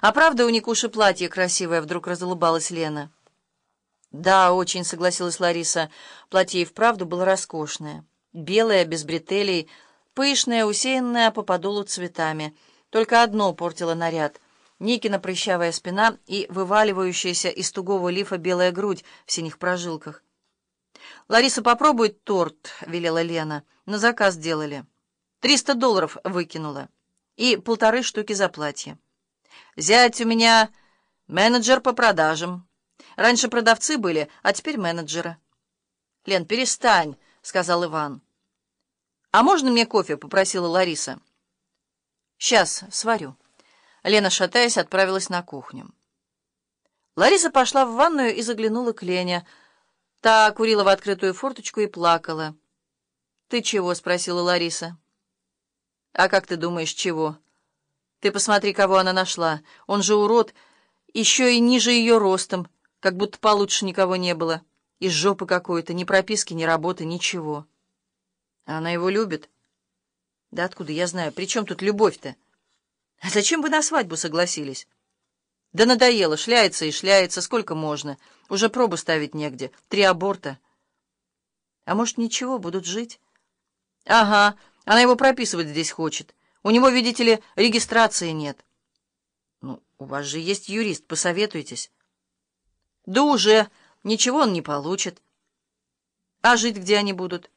«А правда у Никуши платье красивое?» — вдруг разулыбалась Лена. «Да, очень», — согласилась Лариса. Платье и вправду было роскошное. Белое, без бретелей, пышное, усеянное по подолу цветами. Только одно портило наряд. Никина прыщавая спина и вываливающаяся из тугого лифа белая грудь в синих прожилках. «Лариса, попробуй торт», — велела Лена. «На заказ делали. Триста долларов выкинула. И полторы штуки за платье». Зять у меня менеджер по продажам. Раньше продавцы были, а теперь менеджеры. Лен, перестань, сказал Иван. А можно мне кофе? попросила Лариса. Сейчас сварю. Лена, шатаясь, отправилась на кухню. Лариса пошла в ванную и заглянула к Лене. Та курила в открытую форточку и плакала. «Ты чего?» — спросила Лариса. «А как ты думаешь, чего?» Ты посмотри, кого она нашла. Он же урод, еще и ниже ее ростом, как будто получше никого не было. Из жопы какой-то, ни прописки, ни работы, ничего. А она его любит? Да откуда я знаю? При чем тут любовь-то? А зачем вы на свадьбу согласились? Да надоело, шляется и шляется, сколько можно. Уже пробу ставить негде. Три аборта. А может, ничего, будут жить? Ага, она его прописывать здесь хочет. У него, видите ли, регистрации нет. Ну, у вас же есть юрист, посоветуйтесь. Да уже, ничего он не получит. А жить где они будут?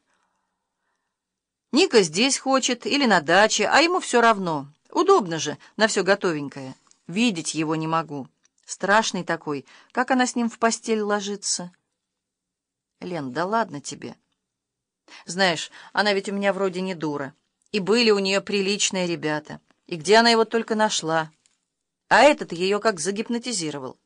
Ника здесь хочет или на даче, а ему все равно. Удобно же, на все готовенькое. Видеть его не могу. Страшный такой. Как она с ним в постель ложится? Лен, да ладно тебе. Знаешь, она ведь у меня вроде не дура. И были у нее приличные ребята. И где она его только нашла. А этот ее как загипнотизировал.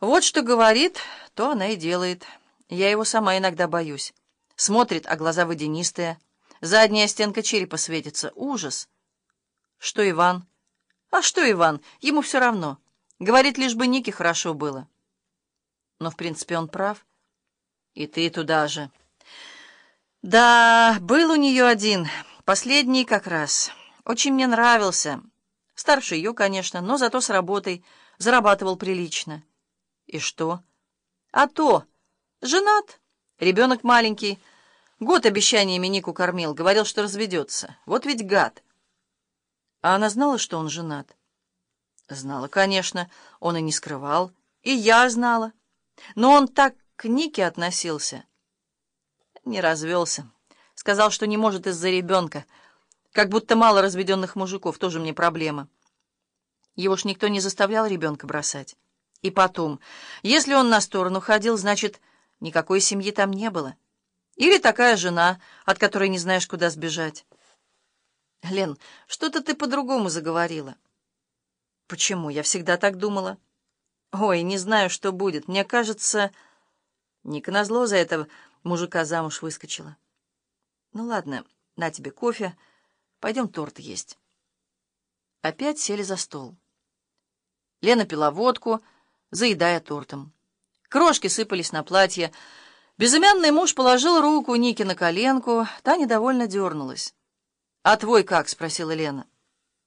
Вот что говорит, то она и делает. Я его сама иногда боюсь. Смотрит, а глаза водянистые. Задняя стенка черепа светится. Ужас. Что Иван? А что Иван? Ему все равно. Говорит, лишь бы Нике хорошо было. Но, в принципе, он прав. И ты туда же. Да, был у нее один... Последний как раз. Очень мне нравился. Старше ее, конечно, но зато с работой. Зарабатывал прилично. И что? А то. Женат. Ребенок маленький. Год обещаниями Нику кормил. Говорил, что разведется. Вот ведь гад. А она знала, что он женат? Знала, конечно. Он и не скрывал. И я знала. Но он так к Нике относился. Не развелся. Сказал, что не может из-за ребенка. Как будто мало разведенных мужиков, тоже мне проблема. Его ж никто не заставлял ребенка бросать. И потом, если он на сторону ходил, значит, никакой семьи там не было. Или такая жена, от которой не знаешь, куда сбежать. Лен, что-то ты по-другому заговорила. Почему? Я всегда так думала. Ой, не знаю, что будет. Мне кажется, Ника назло за этого мужика замуж выскочила. Ну ладно, на тебе кофе. Пойдем торт есть. Опять сели за стол. Лена пила водку, заедая тортом. Крошки сыпались на платье. Безымянный муж положил руку Нике на коленку, та недовольно дернулась. «А твой как?» — спросила Лена.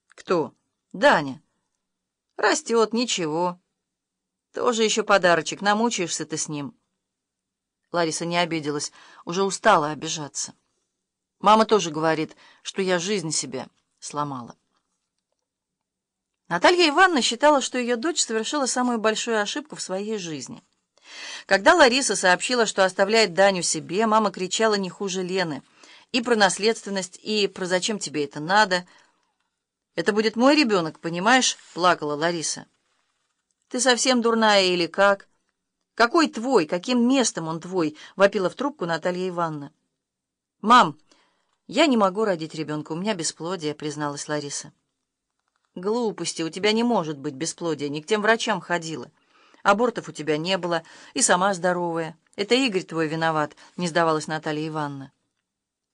«Кто?» «Даня». «Растет, ничего. Тоже еще подарочек, намучаешься ты с ним». Лариса не обиделась, уже устала обижаться. Мама тоже говорит, что я жизнь себе сломала. Наталья Ивановна считала, что ее дочь совершила самую большую ошибку в своей жизни. Когда Лариса сообщила, что оставляет Даню себе, мама кричала не хуже Лены. И про наследственность, и про «зачем тебе это надо?». «Это будет мой ребенок, понимаешь?» — плакала Лариса. «Ты совсем дурная или как?» «Какой твой? Каким местом он твой?» — вопила в трубку Наталья Ивановна. «Мам!» «Я не могу родить ребенка, у меня бесплодие», — призналась Лариса. «Глупости, у тебя не может быть бесплодия, ни к тем врачам ходила. Абортов у тебя не было, и сама здоровая. Это Игорь твой виноват», — не сдавалась Наталья Ивановна.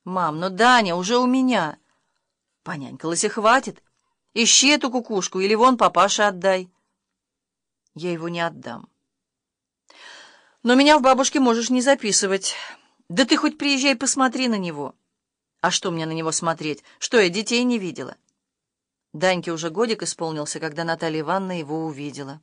«Мам, ну Даня уже у меня». «Понянькалась и хватит. Ищи эту кукушку или вон папаше отдай». «Я его не отдам». «Но меня в бабушке можешь не записывать. Да ты хоть приезжай посмотри на него». А что мне на него смотреть? Что, я детей не видела? Даньке уже годик исполнился, когда Наталья Ивановна его увидела.